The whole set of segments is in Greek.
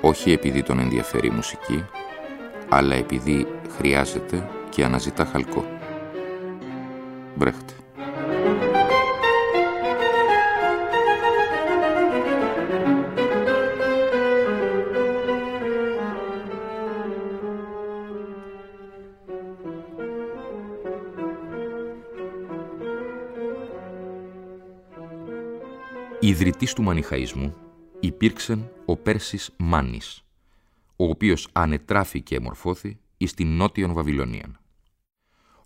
όχι επειδή τον ενδιαφέρει η μουσική, αλλά επειδή χρειάζεται και αναζητά χαλκό. Μπρέχτε. Ιδρυτής του Μανιχαΐσμου υπήρξε ο Πέρσης Μάνης, ο οποίος ανετράφη και εμορφώθη εις την νότιον Βαβυλωνίαν.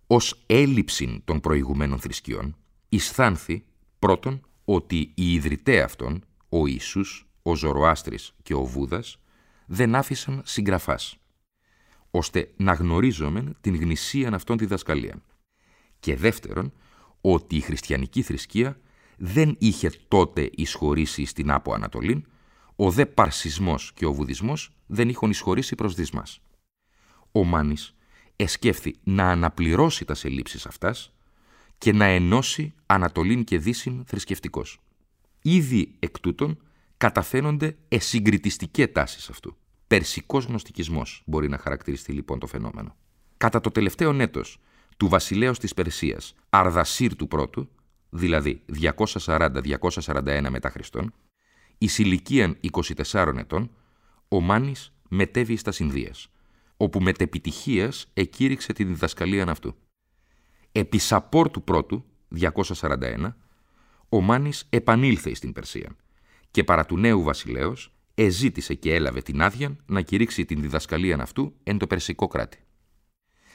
Ως έλλειψη των προηγουμένων θρησκειών, ισθάνθη πρώτον ότι οι ιδρυτέ αυτών, ο Ιησούς, ο Ζωροάστρης και ο Βούδας, δεν άφησαν συγγραφάς, ώστε να γνωρίζουμε την γνησίαν αυτών τη δασκαλία. Και δεύτερον, ότι η χριστιανική θρησκεία δεν είχε τότε εισχωρήσει στην Άπο Ανατολήν, ο δε παρσισμός και ο βουδισμός δεν είχαν εισχωρήσει προς δυσμάς. Ο Μάνης εσκέφθη να αναπληρώσει τα ελλείψεις αυτάς και να ενώσει Ανατολήν και Δύσιν θρησκευτικός. Ήδη εκ τούτων καταφαίνονται εσυγκριτιστικές τάσεις αυτού. Περσικός γνωστικισμός μπορεί να χαρακτηριστεί λοιπόν το φαινόμενο. Κατά το τελευταίο έτος του βασιλέως της Περσίας, Αρδασίρ του πρώτου, δηλαδή 240-241 μετά Χριστόν, εις ηλικίαν 24 ετών, ο Μάνης μετέβη στα Συνδίας, όπου μετεπιτυχίας εκήρυξε τη διδασκαλία αυτού. Επί Σαπόρ του πρώτου, 241, ο Μάνης επανήλθε στην Περσία και παρά του νέου βασιλέως εζήτησε και έλαβε την άδεια να κηρύξει την διδασκαλία αυτού εν το περσικό κράτη.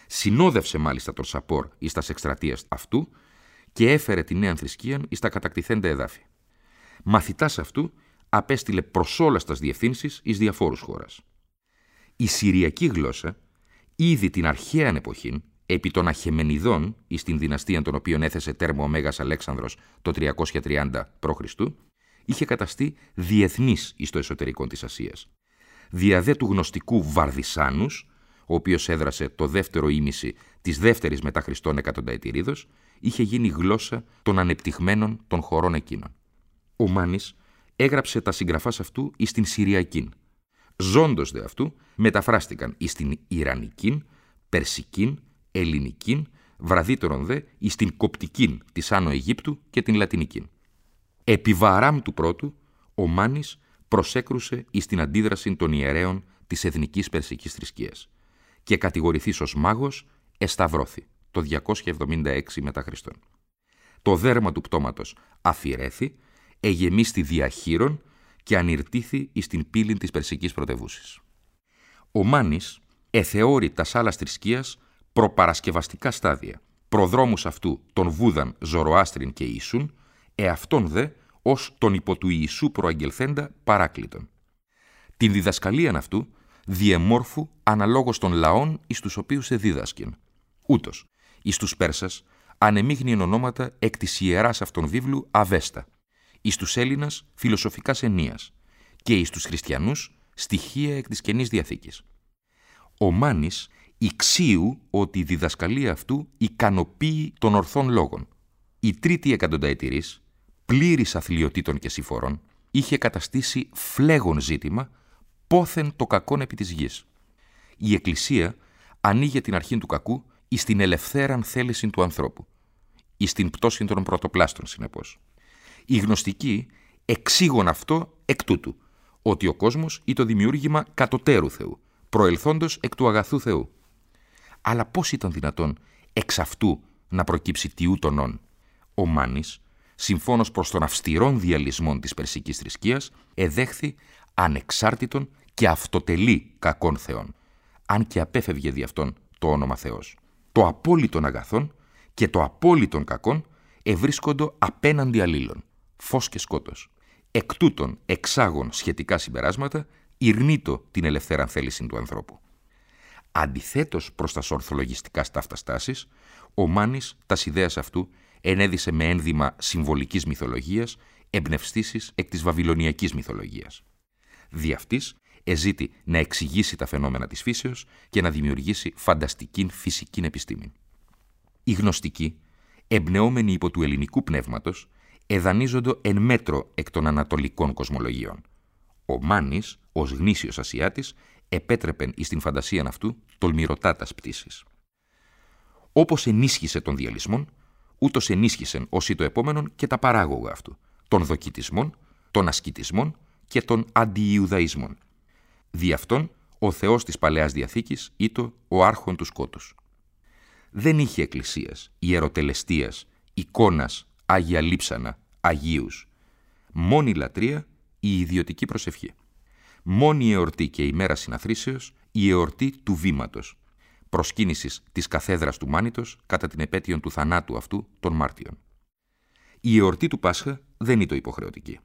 Συνόδευσε μάλιστα τον Σαπόρ εις τας εκστρατείας αυτού και έφερε τη νέα θρησκεία εις τα κατακτηθέντα εδάφη. Μαθητάς αυτού απέστειλε προς όλας τας διευθύνσεις εις διαφόρους χώρας. Η Συριακή γλώσσα, ήδη την αρχαία εποχή, επί των Αχεμενιδών, εις την δυναστεία των οποίων έθεσε τέρμο ο Μέγας Αλέξανδρος το 330 π.Χ., είχε καταστεί διεθνής εις το εσωτερικό της Ασίας. Διαδέ του γνωστικού Βαρδισάνους, ο οποίος έδρασε το δεύτερο ήμιση της δεύτερης μετά Χριστόν εκατονταετηρίδος, είχε γίνει γλώσσα των ανεπτυγμένων των χωρών εκείνων. Ο Μάνης έγραψε τα συγγραφάς αυτού εις την Συριακήν. Ζώντος δε αυτού μεταφράστηκαν εις την Ιρανικήν, Περσικήν, Ελληνικήν, βραδύτερον δε εις την Κοπτικήν της Άνω Αιγύπτου και την Λατινικήν. Επί Βαράμ του πρώτου, ο Μάνης προσέκρουσε εις την αντίδραση των ιερέων της εθνικής περσικής θρησκείας και κατηγορηθείς ως μάγος εσταυρώθη το 276 μετά Χριστόν. Το δέρμα του πτώματος αφιερέθη εγεμίστη διαχείρων και ανηρτήθη εις την πύλη της Περσικής πρωτεύουσης. Ο Μάνης εθεώρει τα άλλα θρησκείας προπαρασκευαστικά στάδια, προδρόμους αυτού των Βούδαν, Ζωροάστριν και Ιησούν, εαυτόν δε ως τον υπό του Ιησού προαγγελθέντα παράκλητον. Την διδασκαλίαν αυτού διεμόρφου αναλόγως των λαών εις τους οποίους εδίδασκεν. Ούτως, εις τους Πέρσας ανεμίγνυεν ονόματα εκ της ιεράς αυτών βίβλου Αβέστα, εις τους Έλληνας φιλοσοφικάς ενίας και εις τους χριστιανούς στοιχεία εκ της Καινής Διαθήκης. Ο Μάνης ηξίου ότι η διδασκαλία αυτού ικανοποιεί των ορθών λόγων. Η τρίτη εκατονταετηρής, πλήρης αθλειοτήτων και συμφορών, είχε καταστήσει φλέγον ζήτημα πόθεν το κακόν επί της γης. Η Εκκλησία ανοίγει την αρχή του κακού εις την ελευθέραν θέληση του ανθρώπου, εις την πτώση των πρωτοπλάστων συνεπώς. Οι γνωστικοί εξήγουν αυτό εκ τούτου, ότι ο κόσμος ή το δημιούργημα κατωτέρου Θεού, προελθόντος εκ του αγαθού Θεού. Αλλά πώς ήταν δυνατόν εξ αυτού να προκύψει τιού των όν. Ο Μάνης, συμφώνως προς τον αυστηρών διαλυσμών της περσικής θρησκείας, εδέχθη ανεξάρτητον και αυτοτελή κακών θεών, αν και απέφευγε δι' αυτόν το όνομα Θεός. Το απόλυτον αγαθόν και το απόλυτον κακόν ευρίσκοντο απέναντι αλλήλων φως και σκότος. Εκ τούτων εξάγων σχετικά συμπεράσματα ηρνήτω την ελευθέραν θέληση του ανθρώπου. Αντιθέτως προς τα ορθολογιστικά στάφτα στάσεις, ο Μάνης τας ιδέας αυτού ενέδισε με ένδυμα συμβολικής μυθολογίας εμπνευστήσεις εκ της βαβυλωνιακής μυθολογίας. Δι' αυτής εζήτη να εξηγήσει τα φαινόμενα της φύσεως και να δημιουργήσει φανταστική φυσική επιστήμη. Οι γνωστικοί, εμπνεόμενοι υπό του ελληνικού πνεύματος, εδανίζονται εν μέτρο εκ των ανατολικών κοσμολογιών. Ο Μάνης, ως γνήσιος Ασιάτης, επέτρεπεν εις την φαντασία αυτού τολμηρωτάτας πτήσης. Όπως ενίσχυσε τον διαλυσμόν, ούτως ενίσχυσεν ως το επόμενον και τα παράγωγα αυτού, των δοκιτισμών, των ασκητισμών και των αντιιουδαϊσμών. Δι' αυτόν, ο Θεός της Παλαιάς Διαθήκης ήτο ο άρχον του σκότους. Δεν είχε εκκλησίας, ιεροτελεστίας, εικόνας, άγια λείψανα, αγίους. Μόνη λατρεία, η ιδιωτική προσευχή. Μόνη η εορτή και η μέρα συναθρήσεως, η εορτή του βήματος, προσκύνησης της καθέδρας του Μάνιτος κατά την επέτειον του θανάτου αυτού των Μάρτιων. Η εορτή του Πάσχα δεν είναι το υποχρεωτική.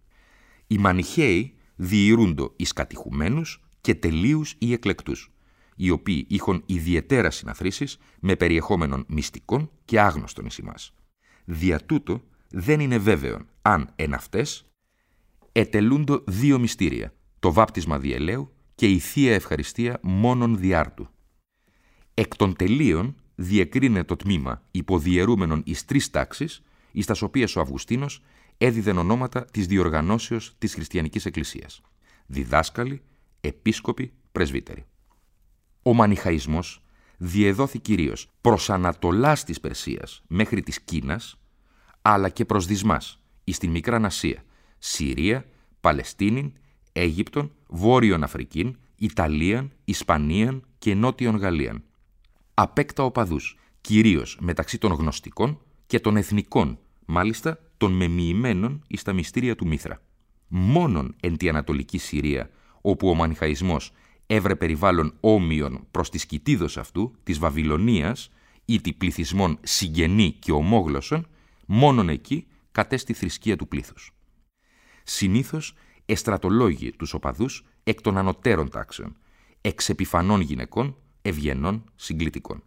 Οι Μανιχαίοι διηρούντο εις κατηχουμένους και τελείους ή εκλεκτούς, οι οποίοι είχαν ιδιαίτερα συναθρήσεις με περιεχόμενον μυστικών και άγνωστον εις εμάς. Δια τούτο δεν είναι βέβαιο αν εν αυτές ετελούντο δύο μυστήρια, το βάπτισμα διελαίου και η Θεία Ευχαριστία μόνον διάρτου. Εκ των τελείων διεκρίνεται το τμήμα υποδιαιρούμενων εις τρεις τάξεις, εις τας οποίες ο Αυγουστίνος έδιδε ονόματα της διοργανώσεως της Χριστιανικής Εκκλησίας. Διδάσκαλοι, επίσκοποι, πρεσβύτεροι. Ο Μανιχαϊσμός διεδόθη κυρίως προς Ανατολάς της Περσίας μέχρι της Κίνας, αλλά και προς Δυσμάς, εις την Μικρά Ασία, Συρία, Παλαιστίνην, Αίγυπτον, Βόρειον Αφρικήν, Ιταλίαν, Ισπανίαν και Νότιον Γαλλίαν. Απέκτα οπαδούς, κυρίως μεταξύ των γνωστικών και των εθνικών, μάλιστα των μεμοιημένων εις τα μυστήρια του Μήθρα. Μόνον εν τη Ανατολική Συρία, όπου ο Μανιχαϊσμός έβρε περιβάλλον όμοιον προς τη σκητίδος αυτού, της Βαβυλωνίας, ή τη πληθυσμών συγγενή και ομόγλωσσων, μόνον εκεί κατέστη θρησκεία του πλήθους. Συνήθως εστρατολόγοι τους οπαδούς εκ των ανωτέρων τάξεων, εξ επιφανών γυναικών, ευγενών, συγκλητικών.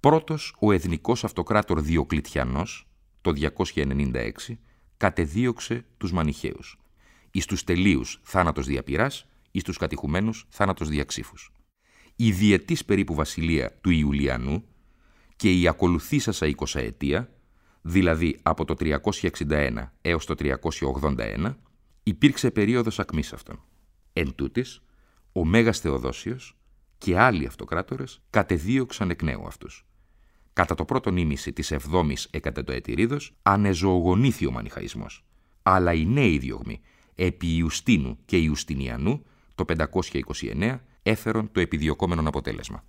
Πρώτος ο εθνικός αυτοκράτορ Διοκλητιανός, το 296, κατεδίωξε τους Μανιχαίους. Εις τους τελείους θάνατος διαπυράς, εις τους κατηχουμένους θάνατος διαξήφους. Η διετής περίπου βασιλεία του Ιουλιανού και η ακολουθήσασα εικοσαετία, δηλαδή από το 361 έως το 381, υπήρξε περίοδος ακμής αυτών. Εν τούτης, ο Μέγας Θεοδόσιος και άλλοι αυτοκράτορες κατεδίωξαν εκ νέου αυτούς. Κατά το πρώτο νήμιση της 7ης εκατετοετηρίδος ανεζωογονήθη ο Μανιχαϊσμός. Αλλά οι νέοι διωγμοί επί Ιουστίνου και Ιουστινιανού το 529 έφερον το επιδιωκόμενο αποτέλεσμα.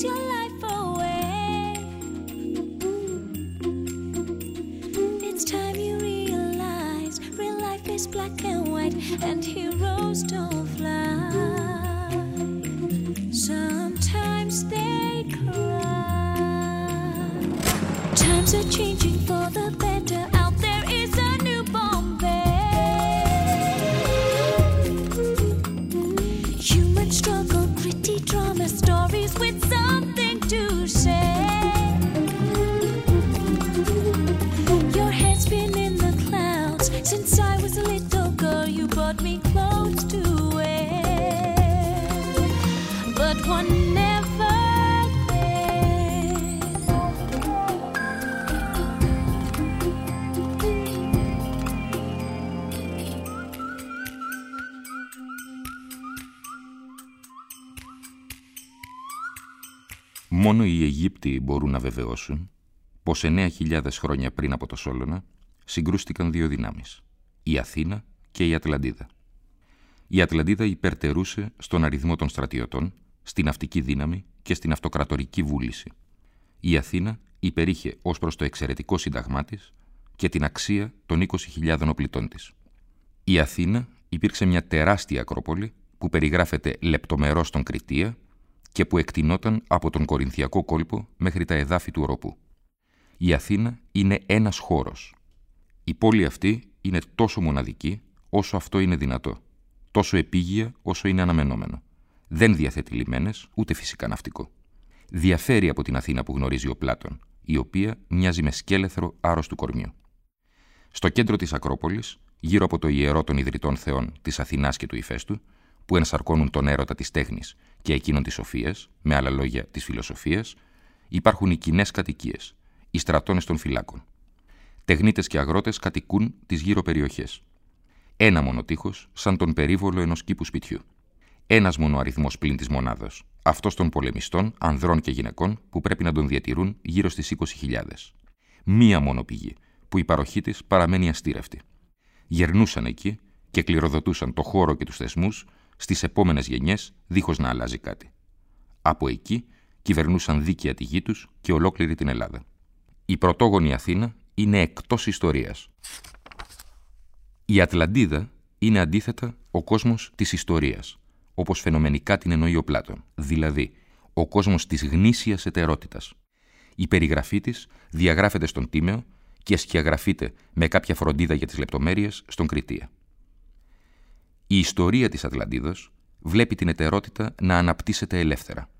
and heroes don't fly. Sometimes they cry. Times are changing Μόνο οι Αιγύπτιοι μπορούν να βεβαιώσουν πως 9.000 χρόνια πριν από το Σόλωνα συγκρούστηκαν δύο δυνάμεις, η Αθήνα και η Ατλαντίδα. Η Ατλαντίδα υπερτερούσε στον αριθμό των στρατιωτών, στην ναυτική δύναμη και στην αυτοκρατορική βούληση. Η Αθήνα υπερήχε ως προς το εξαιρετικό σύνταγμά της, και την αξία των 20.000 οπλιτών της. Η Αθήνα υπήρξε μια τεράστια ακρόπολη που περιγράφεται λεπτομερώς στον Κριτία και που εκτινόταν από τον Κορινθιακό κόλπο μέχρι τα εδάφη του Οροπού. Η Αθήνα είναι ένας χώρος. Η πόλη αυτή είναι τόσο μοναδική όσο αυτό είναι δυνατό. Τόσο επίγεια όσο είναι αναμενόμενο. Δεν διαθέτει λιμένες, ούτε φυσικά ναυτικό. Διαφέρει από την Αθήνα που γνωρίζει ο Πλάτων, η οποία μοιάζει με σκέλεθρο άρρωστου κορμιού. Στο κέντρο της Ακρόπολης, γύρω από το ιερό των ιδρυτών θεών της Αθηνάς και του Ιφέστου, που ενσαρκώνουν τον έρωτα της τέχνης και εκείνον της σοφίας, με άλλα λόγια της φιλοσοφίας, υπάρχουν οι κοινές κατοικίες, οι στρατώνες των φυλάκων. Τεχνίτες και αγρότες κατοικούν τις γύρω περιοχές. Ένα μόνο τείχος, σαν τον περίβολο ενός κήπου σπιτιού. Ένας μόνο αριθμός πλην της μονάδος, αυτός των πολεμιστών, ανδρών και γυναικών, που πρέπει να τον διατηρούν γύρω στις 20.000. Μία μόνο πηγή, που η παροχή της παραμένει αστήρευτη. Γερνούσαν εκεί και κληροδοτούσαν το χώρο και τους θεσμούς στις επόμενες γενιές δίχως να αλλάζει κάτι. Από εκεί κυβερνούσαν δίκαια τη γη τους και ολόκληρη την Ελλάδα. Η πρωτόγονη Αθήνα είναι εκτός ιστορίας. Η Ατλαντίδα είναι αντίθετα ο κόσμος της ιστορίας, όπως φαινομενικά την εννοεί ο Πλάτων, δηλαδή ο κόσμος της γνήσιας ετερότητας. Η περιγραφή της διαγράφεται στον Τίμεο και σκιαγραφείται με κάποια φροντίδα για τις λεπτομέρειες στον Κριτία. Η ιστορία της Ατλαντίδος βλέπει την ετερότητα να αναπτύσσεται ελεύθερα.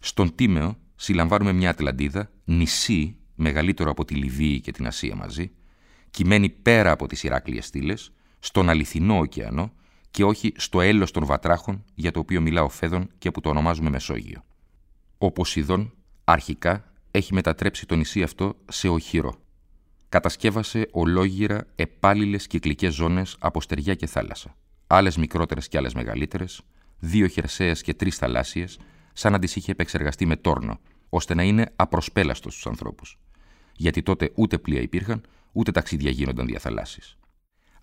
Στον Τίμεο συλλαμβάνουμε μια Ατλαντίδα, νησί μεγαλύτερο από τη Λιβύη και την Ασία μαζί, κυμμένη πέρα από τις Ηράκλειες στήλες, στον αληθινό ωκεανό και όχι στο έλος των βατράχων για το οποίο μιλά ο Φέδων και που το ονομάζουμε Μεσόγειο. Ο Ποσειδών αρχικά έχει μετατρέψει το νησί αυτό σε οχυρό. Κατασκεύασε ολόγυρα επάλληλες κυκλικές ζώνες από στεριά και θάλασσα άλλες μικρότερες και άλλες μεγαλύτερες, δύο χερσαίες και τρεις θαλάσσιες, σαν να τις είχε επεξεργαστεί με τόρνο, ώστε να είναι απροσπέλαστος στους ανθρώπους. Γιατί τότε ούτε πλοία υπήρχαν, ούτε ταξίδια γίνονταν διαθαλάσσει.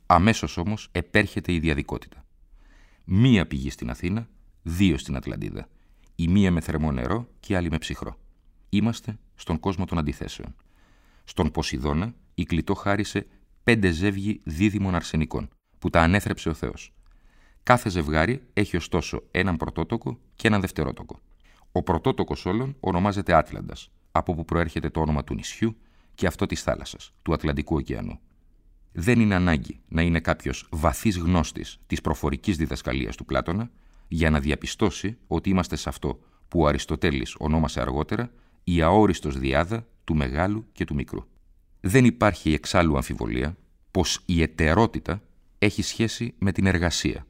Αμέσως όμως επέρχεται η διαδικότητα. Μία πηγή στην Αθήνα, δύο στην Ατλαντίδα. Η μία με θερμό νερό και η άλλη με ψυχρό. Είμαστε στον κόσμο των αντιθέσεων. Στον Ποσειδώνα η Κλητό χάρισε πέντε ζεύγοι δίδυμων αρσενικών, που τα ανέθρεψε ο Θεός. Κάθε ζευγάρι έχει ωστόσο έναν πρωτότοκο και έναν δευτερότοκο. Ο πρωτότοκος όλων ονομάζεται Άτλαντας, από όπου προέρχεται το όνομα του νησιού και αυτό της θάλασσας, του Ατλαντικού ωκεανού. Δεν είναι ανάγκη να είναι κάποιος βαθύς γνώστης της προφορικής διδασκαλίας του Πλάτωνα για να διαπιστώσει ότι είμαστε σε αυτό που ο Αριστοτέλης ονόμασε αργότερα η αόριστος διάδα του μεγάλου και του μικρού. Δεν υπάρχει εξάλλου αμφιβολία πως η ετερότητα έχει σχέση με την εργασία.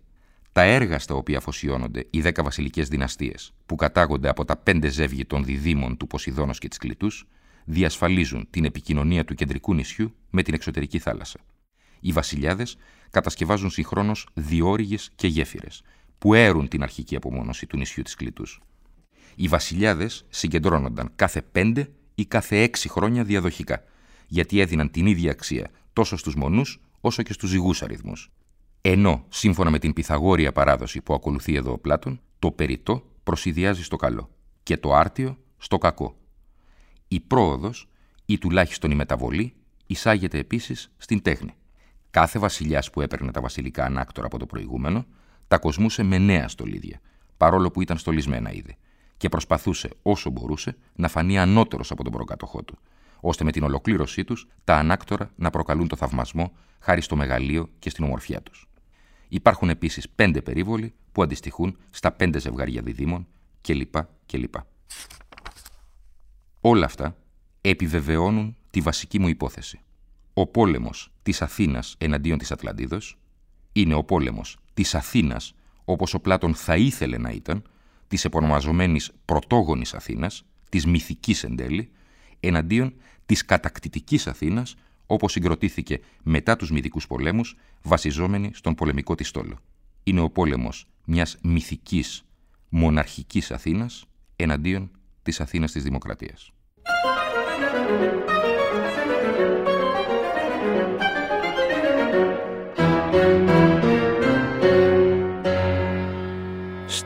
Τα έργα στα οποία αφοσιώνονται οι δέκα βασιλικές δυναστείες, που κατάγονται από τα πέντε ζεύγη των διδήμων του Ποσειδώνος και της Κλητούς, διασφαλίζουν την επικοινωνία του κεντρικού νησιού με την εξωτερική θάλασσα. Οι βασιλιάδες κατασκευάζουν συγχρόνως διόρυγες και γέφυρες, που έρουν την αρχική απομόνωση του νησιού της Κλητούς. Οι βασιλιάδες συγκεντρώνονταν κάθε πέντε ή κάθε έξι χρόνια διαδοχικά, γιατί έδιναν την ίδια αξία τόσο στους μονούς όσο και στους ζυγούς αριθμούς. Ενώ, σύμφωνα με την Πυθαγόρια παράδοση που ακολουθεί εδώ ο Πλάτων, το περιττό προσυδειάζει στο καλό και το άρτιο στο κακό. Η πρόοδος ή τουλάχιστον η μεταβολή εισάγεται επίσης στην τέχνη. Κάθε βασιλιάς που έπαιρνε τα βασιλικά ανάκτορα από το προηγούμενο τα κοσμούσε με νέα στολίδια, παρόλο που ήταν στολισμένα ήδη, και προσπαθούσε όσο μπορούσε να φανεί ανώτερος από τον προκατοχό του, ώστε με την ολοκλήρωσή τους τα ανάκτορα να προκαλούν το θαυμασμό χάρη στο μεγαλείο και στην ομορφιά τους. Υπάρχουν επίσης πέντε περίβολοι που αντιστοιχούν στα πέντε ζευγάρια διδήμων κλπ. κλπ. Όλα αυτά επιβεβαιώνουν τη βασική μου υπόθεση. Ο πόλεμος της Αθήνας εναντίον της Ατλαντίδος είναι ο πόλεμος της Αθήνας όπως ο Πλάτων θα ήθελε να ήταν, της επωνομαζομένης πρωτόγονης Αθήνας, της μυθικής εν τέλει, εναντίον της κατακτητικής Αθήνας, όπως συγκροτήθηκε μετά τους μυδικούς πολέμους, βασιζόμενη στον πολεμικό της στόλο. Είναι ο πόλεμος μιας μυθικής, μοναρχικής Αθήνας, εναντίον της Αθήνας της Δημοκρατίας.